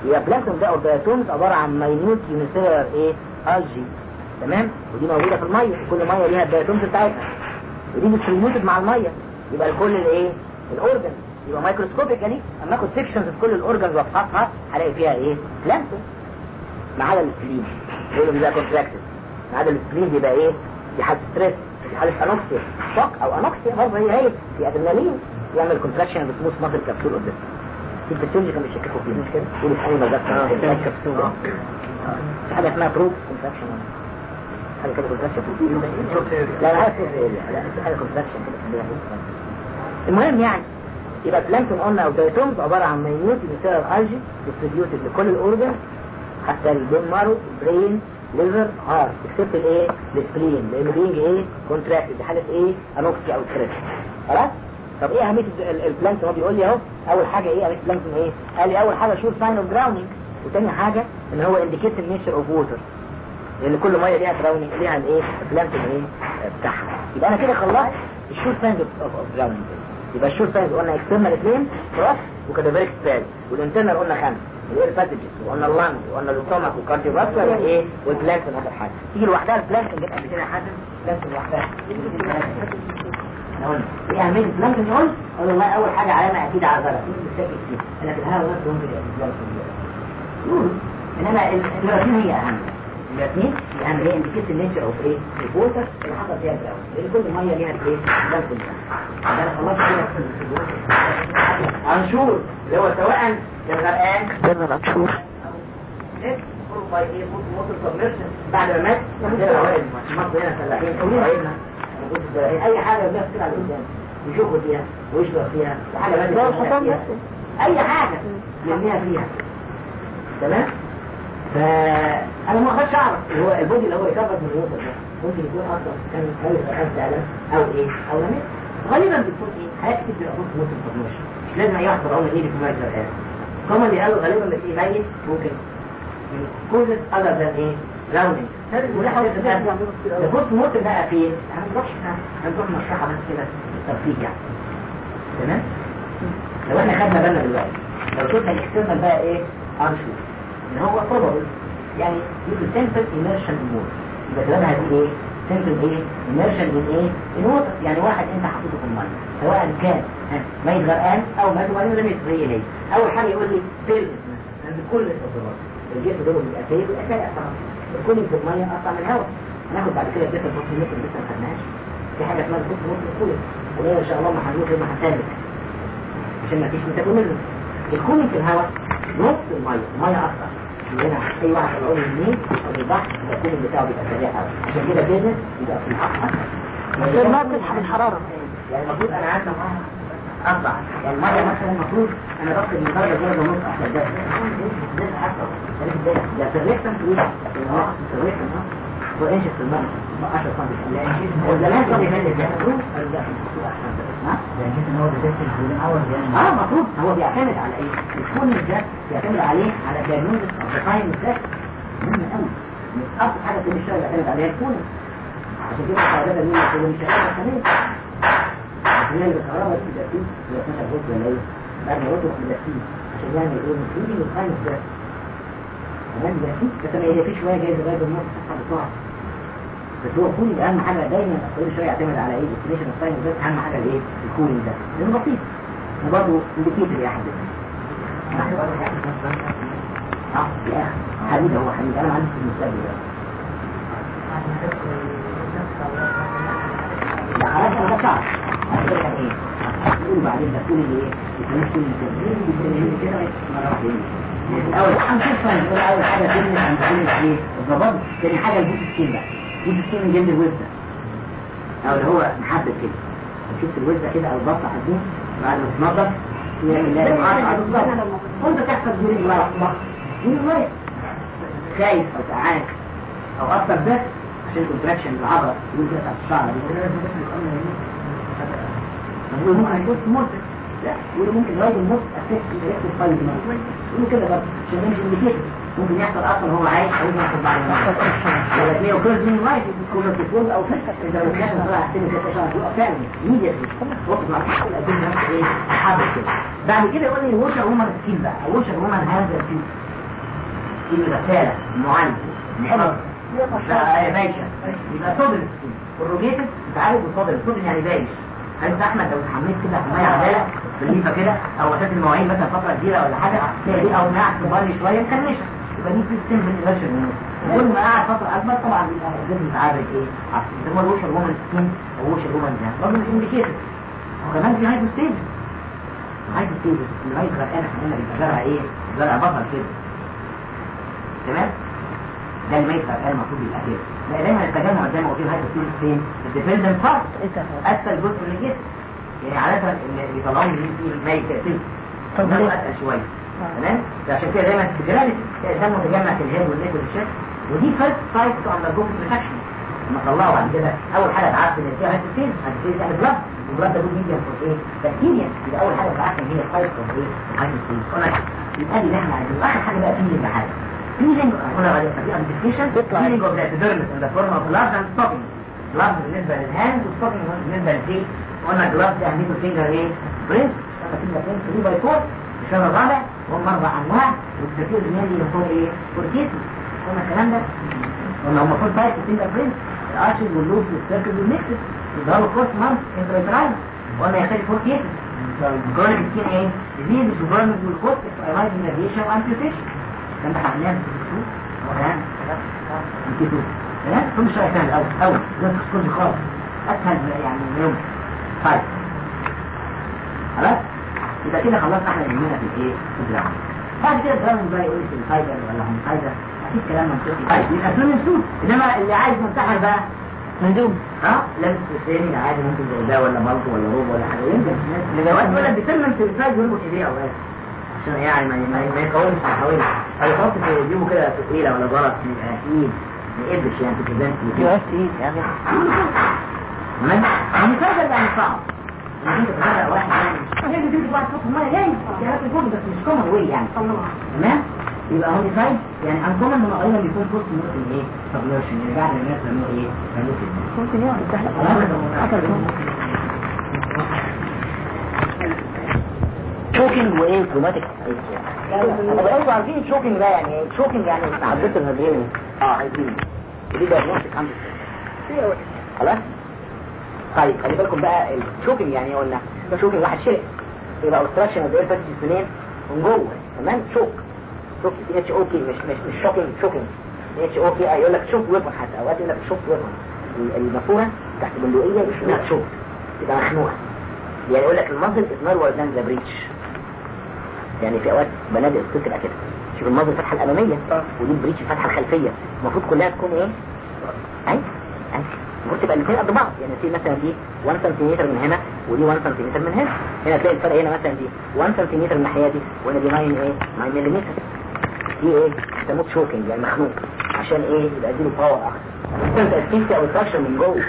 يبقى بلانكتون ده اوربياتومز عبارة عن مينوت يونيسيلر إيه؟ الجي تمام؟ ودي موجودة في المية. كل مية ليها البياتومز بتاعتها. ودي distributed مع المية. يبقى الكل الإيه؟ ال organ يبقى microscopic يعني أما آخد sections في كل ال organs وافحصها هلاقي فيها إيه؟ plankton ما عدا ال spleen يقولوا بيبقى contracted ما عدا ال spleen بيبقى إيه؟ في حالة stress في حالة anoxia shock أو anoxia برضه هي هي في أدرينالين يعمل contraction ب smooth muscle capsule قدام كانوا بيشككوا فيه مش كده؟ يقولوا في اي حاجة اسمها proof contraction حاجة كده contraction لا لا عارف لا حاجة contraction كده المهم يعني يبقى plankton قلنا أو diatoms عبارة عن minute unicellular algae distributed لكل ال organ حتى ال bone marrow ال brain liver heart except الايه ال spleen لأنه being إيه contracted حاله إيه anoxia أو stress خلاص؟ طب إيه اهمية ال plankton هو بيقول لي اهو أول حاجة إيه اهمية ال plankton إيه قال لي أول حاجة sure sign of drowning وتاني حاجة إن هو indicate ال nature of water لأن كل مية ليها drowning ليها الإيه؟ ال plankton إيه بتاعها. يبقى أنا كده خلصت ال sure signs of drowning يبقى ال sure signs قلنا external اثنين froth و cadaveric spasm وال internal قلنا خمسه ال air passages وقلنا ال lung وقلنا ال stomach وال cardiovascular وال plankton اخر حاجة. تيجي لوحدها ال plankton جت قبل كده حاجة plankton لوحدها. إيه اهميه ال plankton نقول قول والله أول حاجة علامه أكيد على الغرق. مش مستكد فيه أنا في الهواء نفسه ممكن يقول إنما اليوراتين هي أهم. اليوراتين هي أهم. هي انديكيت النيتشر اوف إيه؟ الووتر اللي حصل فيها في الأول كل مية ليها إيه؟ بلانكتون أنا خلاص كده. عنشور. اللي هو سواء كان غرقان
جنرال عنشور.
بعد ما مات. زي العوائل مصر هنا فلاحين قرايبنا أي الناس كده على قدام يشوفوا فيها ويشرب فيها
الحصان نفسه
أي حاجة يرميها فيها. تمام؟ فأنا ما أقدرش أعرف. اللي هو البودي اللي هو يكبر من الوتر ده ممكن يكون أصلا كان هل غرقان فعلا أو إيه؟ أو لم غالبا بتكون إيه؟ حاجات كتير بتبقى في موت الفرموش مش لازم واحد أقول إيه في ميه غرقان كمان اللي قالوا غالبا بتلاقيه ميت ممكن. كوزت اذر ذان إيه؟ راوندنج ولا حاجة تبص موت بقى فين؟ هنروح هنروح مشرحه بس كده ترفيه يعني. تمام؟ لو إحنا خدنا بالنا دلوقتي لو شفنا ال external بقى إيه؟ انشور إن هو probable يعني simple immersion in water. يبقى كلامها هتقول إيه؟ simple إيه؟ immersion in إيه؟ in water. يعني واحد انت حطيته في المية. سواء كان ميت غرقان أو مات وبعدين رميت هي هي. أول حاجة يقول لي فيل عند كل التصرفات الجسم ده بيبقى فيه بيبقى فيه في الميه اقطع من الهواء هناخد بعد كده الجسم البطن ممكن لسه ما خدناش في حاجة اسمها البطن ممكن الكولين وده إن شاء الله ما هنروح ما هنثابت عشان ما فيش ميتابوليزم الكولين في الهواء نص المية الميه أكتر. هنا أي واحد يقول منين من البحر الكولين بتاعه بيبقى سريع قوي عشان كده بيزنس بيبقى في أكتر
غير ما بتسحب الحرارة.
يعني المفروض أنا عندي أربعة يعني المية مثلا المفروض أنا بفقد من درجة درجة ونص أحلى ده. ده حتى ده آه هو انش في المية 10 سم وزمان كان بيمل ده المفروض آه المفروض. هو بيعتمد على إيه؟ الكون ده بيعتمد عليه على of the time بالذات مهم قوي مش أكتر حاجة في الشغل بيعتمد عليها الكون. عشان كده القاعدة دي هو مش شغال خميس هي اللي الكهرباء دي بتبقى فيه هي 12 فولت ولا إيه؟ بعد ما عشان يعمل إيه؟ المفروض الخامس ده؟ تمام؟ بس يبقى فيه شوية جايز لغاية النص بتقع بس هو الكولينج أهم حاجة دايما كل شوية يعتمد على إيه؟ الاستيميشن ستايل بس أهم حاجة الايه الكولينج ده. لأنه بسيط. وبرضه انديكيتور يا حبيبي آه يا حبيبي هو حبيبي. أنا ما عنديش في المستقبل ده. لا خلاص أنا بطلع هتقول لك إيه تقول بعدين ده لي إيه يخليك تقول لي كده مره واحدة الأول هنشوف نقول اول حاجة كلمه عن كلمه إيه الضباب تاني حاجة البوت سكين بقى بوت سكين من جلد الوزه أو اللي هو محدد كده شفت الوزه كده أو البطه حدين بعد ما تنضف يعمل لازم 10 بالظبط وانت تحصل دوري المرض دوري المرض خايف أو تعان أو اثر ده عشان كونتراكشن يقول كده تحت الشعر. يقول ممكن يكون موت لا يقول ممكن لغايه الموت أساس يحصل فايل يقول كده برضه عشان ده مش انديكيتور ممكن يحصل أصلا هو عايش أو يحصل بعد ما لو اثنين وكل يكون تكون أو اذا لو كان طلع كده شهر يبقى فعلا ميديا وقت القديم نفسه إيه؟ حابب كده. بعد كده يقول لي ووشر وومن سكين بقى؟ ووشر وومن هذا الفيو في رساله معالجه لا يا باشا يبقى صدر. السكين والروجيتس بتعالج بالصدر الصدر يعني بايش انت أحمد لو اتحملت كده ميه عداله في الليفه كده أو وسات المواعين مثلا فترة كبيرة ولا حاجة تلاقي أو نقعت في شوية مكرمشه يبقى دي في سيمبل ايموشن كل ما قعد فترة أكبر طبعا بيبقى الجسم متعرض إيه؟ عشان هو الوش الرومان سكين أو وش الرومان ده. برضه مش انديكيتور وكمان في هايبو ستيج هايبو ستيج الهايبو غرقانه إحنا بيبقى زرع إيه؟ زرع بطل كده. تمام؟ ده الميت غرقان المفروض يبقى كده لا دايما التجمع زي ما قلت الهايبو ستيج فين الديبندنت بارت اسفل جزء من الجسم يعني عادة اللي بيطلعوا لي فيه
طب
ده؟ اسهل شوية تمام ده عشان كده دايما في الجلال الانسان متجمع في الهيد والليد والشك ودي فيرست سايت تو اندرجو بروتكشن لما طلعوا بعد كده اول حاجة اتعرفت ان فيها هيدروسين هيدروسين يعني بلاد البلاد ده ميديم فور إيه بكتيريا يبقى اول حاجة اتعرفت ان هي سايت اوف إيه هيدروسين يبقى دي اللي إحنا عايزينه اخر حاجة بقى فيلينج حاجة فيلينج هنا بعد في انديكيشن فيلينج اوف ذا epidermis in the form of blood and stopping blood بالنسبة للهاند وستوبنج بالنسبة للفيت قلنا جلاس ده اهميته فينجر إيه أنا فينجر برنس 3 باي 4 الشهر الرابع وهم أربع انواع والكثير من اللي يكون إيه فورتيسي قلنا الكلام ده قلنا هم فول تايب فينجر برنس الارشد واللوب والسيركل والميكسس يظهروا كورس مانث انترايتراين قلنا يحتاج فورتيسي كرونيك سكين إيه ديزيز وبرنز والكوست ايلايز نافيشن وانتيوتيشن كان ده حقناه تمام انتيتو تمام كل شيء. سهل قوي قوي ده تخصص خالص اسهل يعني يوم طيب خلاص يبقى كده خلصنا إحنا يهمنا في الايه في الدراما بعد كده الدراما بقى يقول لي الفايدر ولا هم فايدر أكيد كلام منطقي طيب يبقى فيلم السود انما اللي عايز منتحر بقى
مندوب
ها لابس فستاني عادي ممكن زي ده ولا بلطو ولا روب ولا حاجة يمكن اللي جواد يقول لك بيسلم في الفايد يربط ايديه اوقات عشان يعني ما ما ما يقاومش ما يحاولش أو يحط في جيبه كده فتيله ولا جرس يبقى أكيد ما يقبش يعني في البنك
يبقى تقيل يعني
تمام المساعدة يعني صعب انت تغرق واحد يعني هي دي بتبقى واحد صوت الميه جاي بس مش كومن واي يعني تمام يبقى هو سايد يعني انكومن من غالبا بيكون إيه سبلوشن يعني بعد الناس بيعملوا إيه بيعملوا كده
ممكن يقعد
شوكينج وايه كروماتيك طب أنتوا عارفين ده يعني إيه choking يعني عدت الهدرين آه عايزين ودي diagnostic عندك خلاص طيب خلي بالكم بقى ال choking يعني إيه قلنا ده choking واحد شيء. يبقى obstruction of air passage منين من جوه تمام choke choke H O K مش مش مش choking choking H O K يقول لك choke weapon حتى. أوقات يقول لك choke weapon الماسوره تحت بندقية يشوفها choke تبقى مخنوقة. يعني يقول لك ال muzzle is narrower than breech يعني في أوقات بنادق بتبقى كده. شوف ال muzzle الفتحه الأمامية ودي ال breech الفتحه الخلفية. المفروض كلها تكون إيه؟ أي؟ المفروض تبقى الاثنين قد بعض. يعني في مثلا دي 1 سنتيمتر من هنا ودي 1 سنتيمتر من هنا. هنا تلاقي الفرق هنا مثلا دي 1 سنتيمتر من الناحية دي وهنا دي 9 إيه؟ 9 ملم دي إيه؟ بيسموه choking يعني مخنوق. عشان إيه؟ يبقى اديله power أكتر. انت اسكيمتي obstruction من جوه.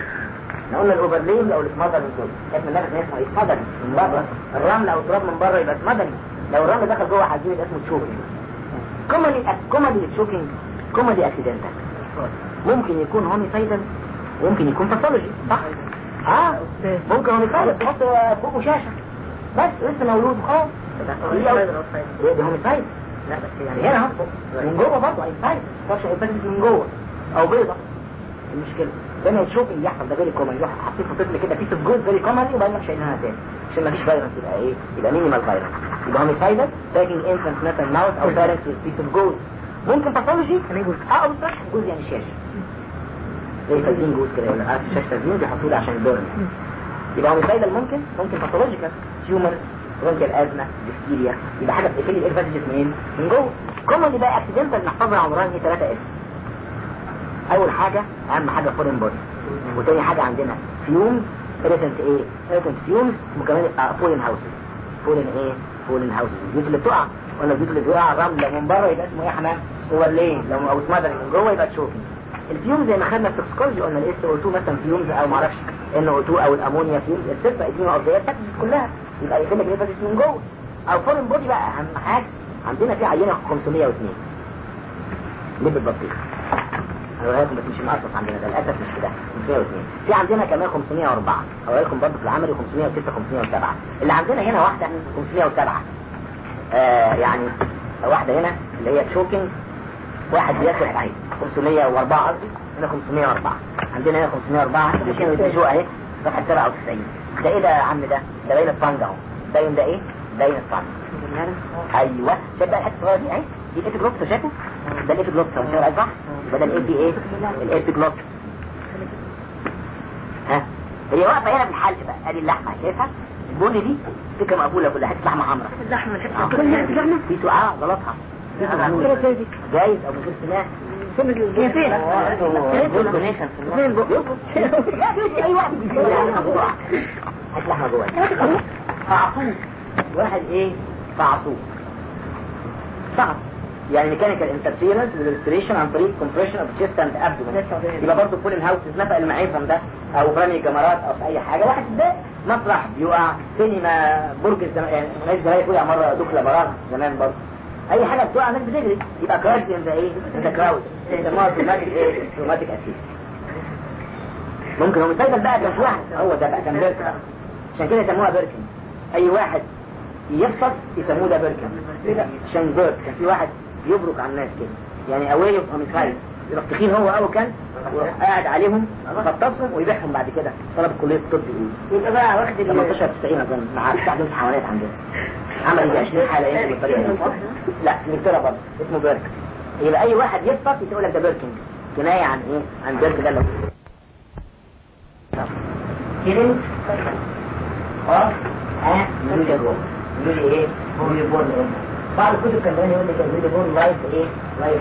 إحنا قلنا ال overlaying أو ال smother من جوه كانت من لغه اسمه smother من بره. الرمل أو التراب من بره يبقى smother لو الرمل دخل جوه يبقى اسمه choking. commonly commonly choking commonly accidental ممكن يكون homicidal وممكن يكون pathological صح؟ آه ممكن homicidal تحط فوقه شاشة. بس لسه مولود إيه ده homicide لا بس يعني هنا اهو. من جوه برضه homicide هيباتيك من جوه. أو بيضة. المشكلة؟ لما يشوف اللي يحصل ده فيري كومن يروح حاطين في طفل كده في جزء فيري كومن وبعدين يروح شايلينها تاني. عشان ما فيش فيروس يبقى إيه؟ يبقى مينيمال فيروس يبقى هوميسايدال تاكينج انفنت مثلا ماوس أو بارنتس بيس اوف جوز ممكن باثولوجي آه بالظبط جوز يعني شاشه زي تزيين جوز كده ولا شاشه تزيين بيحطوا له عشان البرن يبقى هوميسايدال ممكن ممكن باثولوجيكال تيومر برونكيال ازمه ديفتيريا يبقى حاجة بتقفل الاير منين؟ من جوه. كومن بقى اكسيدنتال عمرها هي 3 اس أول حاجة أهم حاجة فورين بودي وتاني حاجة عندنا فيومز ريسنت إيه ريسنت فيومز وكمان فولين هاوسز فولين إيه فولين هاوسز البيوت اللي بتقع ولا البيوت اللي بتقع رمل. لو من بره يبقى اسمه إيه يا حمام؟ هو ليه لو أو سمادر من جوه يبقى تشوفي الفيوم زي ما خدنا في التوكسيكولوجي قلنا الاس أو 2 مثلا فيومز أو ما أعرفش ان أو 2 أو الامونيا فيومز السته ادينو ارضيه كلها. يبقى يخلي لك نفسك من جوه. أو foreign body بقى أهم حاجة. عندنا في عينة 502 لب البطيخ لكم بس مش مقصص عندنا ده للأسف مش كده 502 في عندنا كمان 504 هقول لكم برضه في العملي 506 507 اللي عندنا هنا واحدة 507 آه يعني واحدة هنا اللي هي choking واحد بياخد عين 504 قصدي هنا 504 عندنا هنا 504 اللي كانوا يتجوا اهي صفحه 97 ده إيه ده يا عم ده؟ ده باين الفانج اهو. باين ده إيه؟ باين الفانج أيوه. شايف بقى الحتة الصغيرة دي اهي؟ دي الايبي جلوبس شايفه ده الايبي جلوبس مش عارف صح يبقى ده إيه الايبي جلوبس ها؟ هي واقفة هنا في الحلق بقى. أدي اللحمة شايفها؟ البني دي سكه مقبولة كلها. حتة لحمة حمراء؟
اللحمة
آه. في سقعه غلطها. في سقعة. جايز من غير سماع
هي فين؟
أي واحد لحمة جوه. فعصوب واحد إيه؟ فعصوب صعب يعني ميكانيكال انترفيرنس للريستريشن عن طريق كومبريشن اوف تشيست اند ابدومن يبقى برضه فولن هاوس نفق المعيفن ده أو رمي جمرات أو في أي حاجة. واحد ده مسرح بيقع سينما برج الزمان يعني ناس زمان وقع مرة دخله براغ زمان برضه أي حاجة بتقع الناس بتجري. يبقى كراش ان ذا إيه؟ ذا كراود. يسموها تروماتيك إيه؟ تروماتيك اسيد ممكن هو مسجل بقى كان واحد. هو ده بقى كان بيركن عشان كده يسموها بيركن أي واحد يفصل يسموه ده بيركن عشان بيرك كان في واحد يبرك على الناس كده. يعني اواي اوف هوميسايد يروح تخين هو أو كان ويروح قاعد عليهم يغطسهم ويبيعهم بعد كده. طلب كليه الطب يقول يبقى بقى واخد ال 18 90 اظن مع بتاع دول حيوانات عندنا. عمل يجي 20 حاله يمكن بالطريقة دي لا انجلترا برضه اسمه بيرك يبقى أي واحد يفصل يقول لك ده بيركنج كنايه عن إيه؟ عن بيرك ده اللي هو. كيرين أه؟ جوه يقول إيه هو يبون بعض الكتب كان زمان يقول لك يقول يبون لايف إيه؟ لايف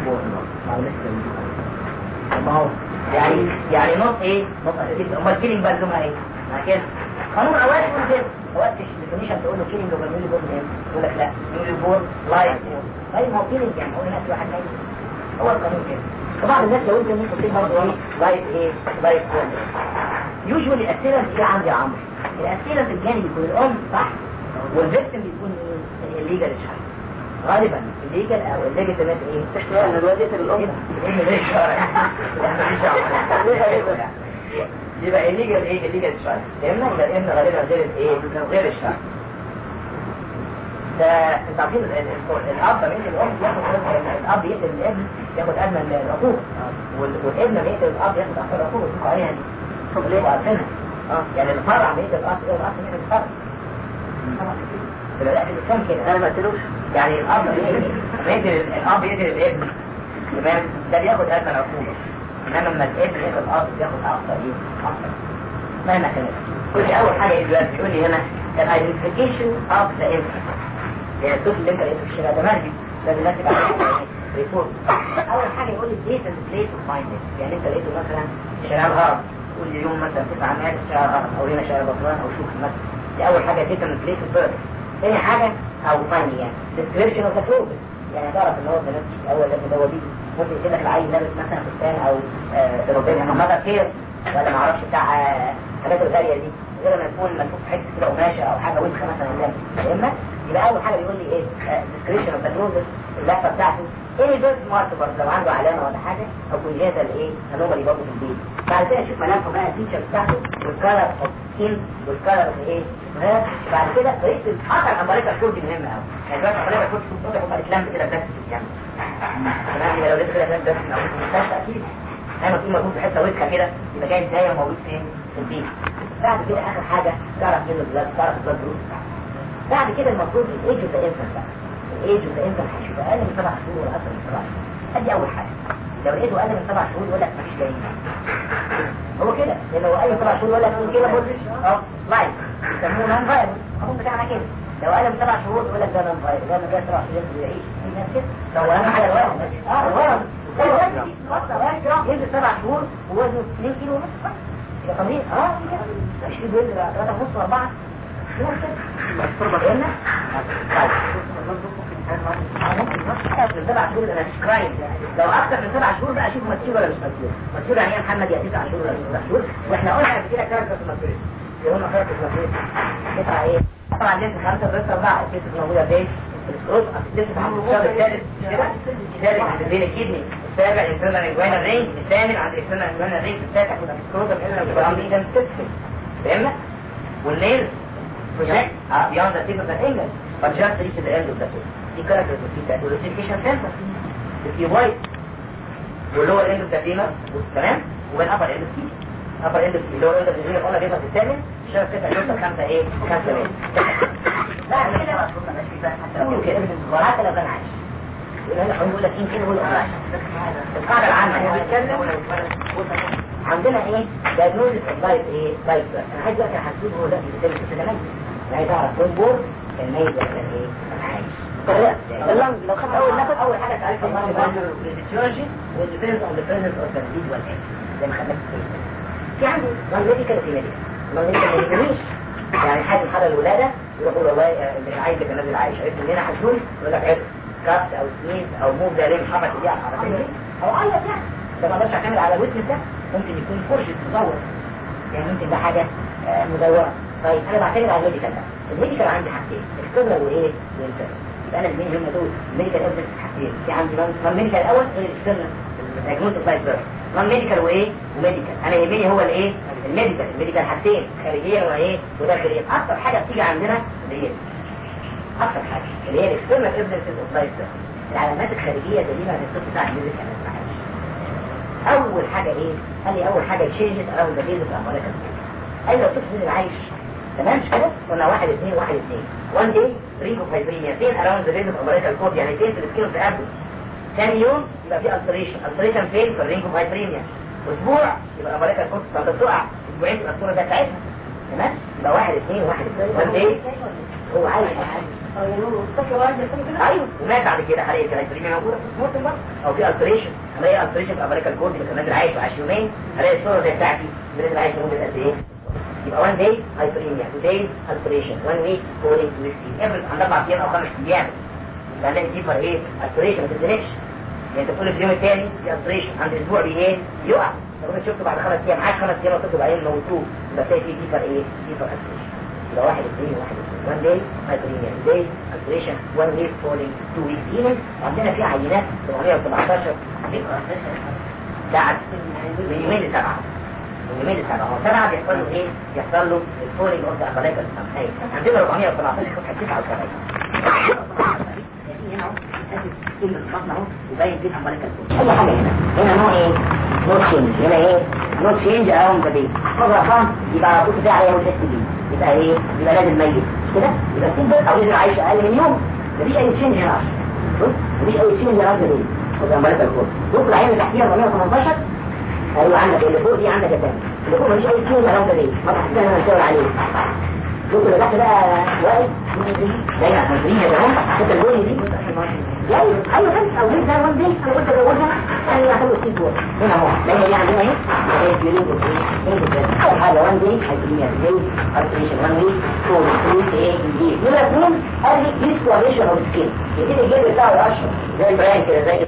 الناس كانوا ما هو يعني يعني نص إيه؟ نص اساسي أمال كيلينج بقى إيه؟ مع كده. قانون اوقات يقول كده. اوقات الديفينيشن تقول له كيلينج ولا ميلي بون إيه يقول لك لا. ميلي بون لايف طيب ما هو كيلينج يعني هو هنا في واحد نايم. هو القانون كده. فبعض الناس لو انت ممكن تكتب برضه إيه؟ لايف إيه؟ لايف بون يوجوالي الاسئله اللي عندي يا عمرو. الأسئلة في الجانب يكون الأم صح؟ والفيكتيم بيكون الليجال تشايلد غالبا. الليجال أو الليجيتيمات إيه؟ من الوالدة الأم. يبقى ال illegal إيه؟ child فهمنا يبقى الابن غالبا غير الايه غير الشرع ده أنت عارفين ال- ال- الأب يقتل الأم ياخد الأب يقتل الابن ياخد أدنى العقوبه وال- والابن لما يقتل الأب ياخد أكثر العقوبه تبقى عليها دي. طب ليه؟ عارفينها. آه. يعني الفرع لما يقتل الأب يقتل الاب يقتل الفرع. لا الاسلام كده. أنا ما قلتلوش. يعني الأب يقتل الأب يقتل الابن. تمام؟ ده بياخد ادنى العقوبه إنما لما الابن يقتل الأب بياخد أكثر إيه أكثر مهما كانت لي أول حاجة دلوقتي يقول لي هنا ال identification of the infant يعني الطفل اللي انت لقيته في الشارع ده مهدي لازم نكتب عليه report أول حاجة يقول لي date and place of finding يعني انت لقيته مثلا شارع تقول لي يوم مثلا 9 مارس شارع الهرم أو هنا شارع بطلان أو شوف مثلا. دي أول حاجة date and place of birth تاني حاجة؟ أو finding يعني. description of the يعني تعرف إن هو ده نفسي اول لازم هو دي ممكن يجيب العيل لابس مثلا فستان أو روبين Mothercare ولا ما بتاع آه، الحاجات الغالية دي. غير ما يكون في حتة كده قماشة أو حاجة وسخه مثلا قدامك فاهمنا يبقى أول حاجة بيقول لي إيه؟ description of the اللفة بتاعته. إيه mark برضه لو عنده علامة ولا حاجة؟ أو congenital إيه anomaly برضه في البيت. بعد كده أشوف ملامحه بقى ال feature بتاعته وال color of skin وال color of إيه؟ بعد كده طريقه اثر umbilical cord مهمه قوي يعني دلوقتي umbilical cord واضح هم الكلام كده بس يعني يبقى لو لقيت كده بس أو مستشفى أكيد. أنا في موجود في حتة وسخه كده يبقى جاي دايما موجود فين؟ في البيت. بعد كده آخر حاجة تعرف منه البلاد تعرف البلاد بعد كده المفروض ال age of infant بقى the infant هيشوف أقل من سبع شهور ولا أكثر من سبع شهور. ادي أول حاجة. لو لقيته أقل من سبع شهور يقول لك مفيش جاي هو كده. لأن هو أقل من سبع شهور يقول لك كده بوزيشن أه لايف يسموه نون فايروس القانون بتاعنا كده. لو أقل من سبع شهور يقول لك ده نون فايروس ده جاي سبع شهور يقدر يعيش. في ناس كده. لو اهم حاجة الورم أه الورم ينزل سبع شهور ووزنه 2 كيلو ونص تمرين أه كده. مش في بينزل 3 ونص و4 فهمنا؟ سبع شهور سكرايب لو أكثر من سبع شهور بقى أشوف مسؤول ولا مش مسؤول مسؤول يعني يا محمد يا تسع شهور ولا مش تسع شهور وإحنا قلنا قبل كده كاركتر مسؤول يقولنا كاركتر مسؤول تسعة إيه طبعا لسه خمسة ولسه أربعة لسه موجودة فين السكروت لسه عند الشهر الثالث كده الثالث عند بين الكدني السابع الانترنال انجوانا رينج الثامن عند الانترنال انجوانا رينج التاسع كنا في السكروت الانترنال انجوانا رينج فهمنا والليل project uh, beyond the tip of the finger, but just reach the end of foot. دي characters of feedback والريسيفيكيشن center الكيوبايد واللور of the femur تمام؟ upper end of the lower end of the femur قلنا بيبقى في الثامن الشهر التاسع يوصل خمسة إيه؟ كده بقى كنا ماشي بقى حتى كده هنقول لك يمكن هو الأوراق القاعدة العامة يعني. عندنا إيه؟ of life إيه life أنا عايز دلوقتي هحسوه هو ده بيتكلم في التجميل أنا عايز اعرف وين بور الميت ولا إيه؟ عايش. اللنج لو خدت أول نفس أول حاجة تعرف المرض ده الفيسيولوجي والديبندنس اون ذا بريزنس اوف ذا ديزيز والايه زي ما خدناك في عندي نون ميديكال في ميديكال نون ميديكال ما يهمنيش يعني حاجة حاله الولادة يقول والله اللي عايز يبقى نازل عايش. عرفت ان أنا هشوف يقول لك عرفت. كات أو سنيز أو موف ده ليه حركة ايديه على حركتين أو عيط يعني. ده ما أقدرش أعتمد على الويتنس ده. ممكن يكون فرشة مزور يعني ممكن ده حاجة آه، مزورة. طيب أنا بعتمد على ال medical ده ال medical عندي حاجتين. external وإيه؟ وال internal يبقى أنا الاثنين هم دول. ال medical evidence حاجتين في عندي non medical الأول غير ال external diagnosis of life non medical وإيه؟ و medical. أنا يهمني هو الايه ال medical. ال medical حاجتين. خارجيا وإيه؟ وداخليا أكتر حاجة بتيجي عندنا اللي هي أكتر حاجة. اللي هي ال external evidence of life العلامات الخارجية دليل على الصوت بتاع ال medical. أول حاجة إيه؟ قال لي أول حاجة تشينجت اراوند ذا بيزنس أمريكا قال لو طفل نزل عايش تمام؟ مش كده قلنا واحد اثنين واحد اثنين. وان داي رينجو فايبرينيا فين اراوند ذا بيزنس أمريكا كود يعني فين في السكين في ابدو ثاني يوم يبقى في التريشن التريشن فين؟ في الرينجو فايبرينيا أسبوع يبقى أمريكا كود فانت تقع أسبوعين تبقى الصورة بتاعتها تمام؟ يبقى واحد اثنين واحد اثنين. وان داي هو عايش أيوه ومات بعد كده حريقه الهيبريميا موجودة في سموت برضه أو في التريشن هلاقي التريشن في أمريكا الكورد اللي نازل عايش وعاش يومين. هلاقي الصورة زي بتاعتي. نازل عايش لمده قد إيه؟ يبقى 1 داي هايبريميا 2 داي التريشن 1 ويك فولينج تو ريسيف افرض عند أربع أيام أو خمس أيام يبقى هنلاقي ديفر إيه؟ التريشن ما تتزنقش يعني انت في اليوم الثاني في التريشن عند أسبوع بي إيه؟ يقع لو انت شفته بعد خمس أيام عاش خمس أيام وتطلب بعدين موتوه يبقى تلاقي في ديفر إيه؟ ديفر التريشن يبقى واحد اثنين واحد اثنين 1 day hyperemia 2 days alteration 1 week falling 2 weeks healing وعندنا عينات 717 بعد من يومين لسبعة من يومين لسبعة هو سبعة بيحصل له إيه؟ بيحصل له الفولينج اوف ذا امبلايكال السمحية عندنا 417 صفحة 79 يبين فيه الامبلايكال اي حاجة هنا هنا نوع إيه؟ نوع تشينج هنا إيه؟ نوع تشينج اراوند ذا بيت احفظ رقم يبقى على طول فيها عليها والاس دي يبقى إيه؟ يبقى لازم ميت كده؟ يبقى سيمبل أو نزل عايش أقل من يوم مفيش اي تشينج هنا بص مفيش اي تشينج هنا في البيت وده امبلايكال كود بص العين اللي تحتيها 418 أيوه عندك اللي فوق دي عندك يا تاني اللي فوق مفيش أي اراوند ذا بيت ما تحسبها أنا هشاور عليه شوف اللي تحت بقى واقف. دايما مصريين يا جماعة حتى البني دي. أيوه أيوه بس أو ليه ده وان دي أنا قلت ازودها يعني يعتبر ست دول هنا اهو لأن دي عندنا اهي اهي بيريد أول حاجة وان دي هيكون دي التريشن وان ويك فور ويك إيه دي نمره اثنين ادي ديسكواليشن اوف سكين يبتدي الجلد بتاعه يقشر زي البران كده زي